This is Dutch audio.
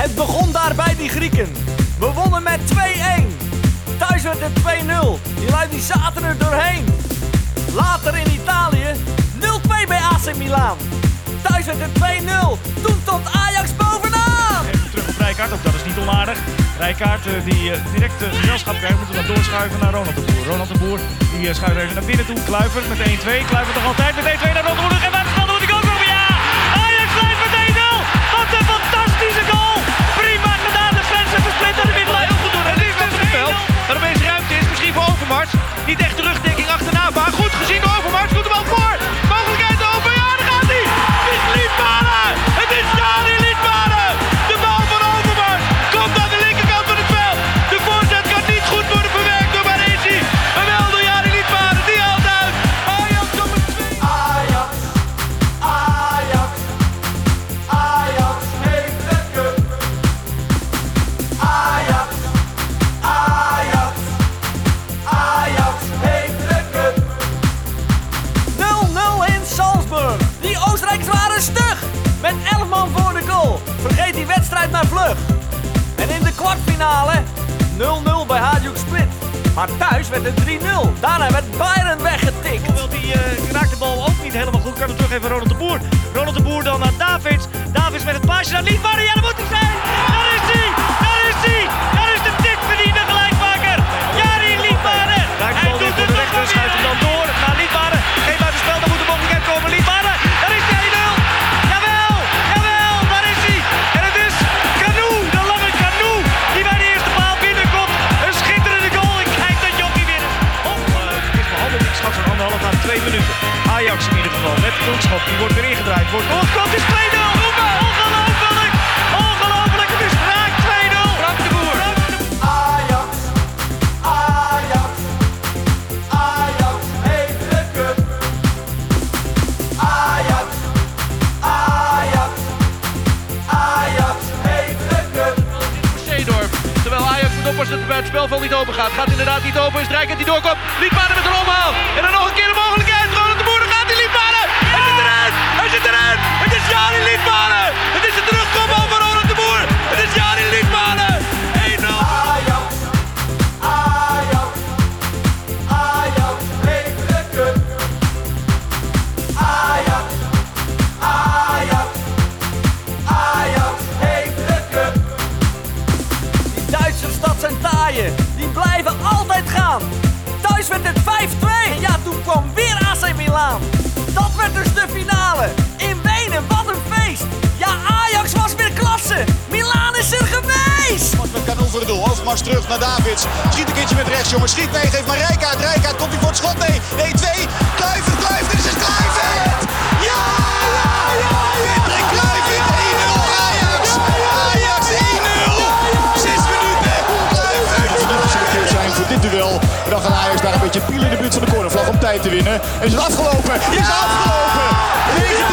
Het begon daar bij die Grieken. We wonnen met 2-1. Thuis werd het 2-0. Die lui die zaten er doorheen. Later in Italië 0-2 bij AC Milan. Thuis werd het 2-0. Toen stond Ajax bovenaan. Even terug op Rijkaard, ook dat is niet onaardig. Rijkaard eh, die eh, direct de gezelschap krijgt, moeten we doorschuiven naar Ronald de Boer. Ronald de Boer die eh, schuift even naar binnen toe. Kluivert met 1-2. Kluivert nog altijd met 1-2 naar Ronald. Vergeet die wedstrijd maar vlug. En in de kwartfinale 0-0 bij Hajduk Split. Maar thuis werd het 3-0. Daarna werd Bayern weggetikt. Hoewel die eh, raakt de bal ook niet helemaal goed. Kan hem terug even Ronald de Boer. Ronald de Boer dan naar Davids. Davids met het paasje naar. Ja, dat moet hij zijn. De doelschop. Die wordt weer ingedraaid. Wordt doorgekomen. Het is 2-0. Ongelooflijk. Ongelooflijk. Het is raak 2-0. Frank de Boer. Ajax, Ajax, Ajax heeft de cup. Ajax, Ajax, Ajax heeft de cup. Zeedorf. Terwijl Ajax moet oppassen dat het spelveld niet open gaat. Gaat inderdaad niet open. Is Drijkert die doorkomt. Liedmanen met een omhaal. En dan nog een keer de mogelijkheid. Taaien, die blijven altijd gaan. Thuis werd het 5-2 en ja, toen kwam weer AC Milan. Dat werd dus de finale. In Wenen, wat een feest. Ja, Ajax was weer klasse. Milan is er geweest. Met Kanon voor de doel. Overmars terug naar Davids. Schiet een keertje met rechts, jongens. Schiet mee, geef maar Rijkaard. Rijkaard, komt hij voor het schot? Nee. 1-2. Kluivert. Dit is het Kluivert. Duel. En Ajax daar een beetje pielen in de buurt van de cornervlag om tijd te winnen. En is het afgelopen? Is het afgelopen? 19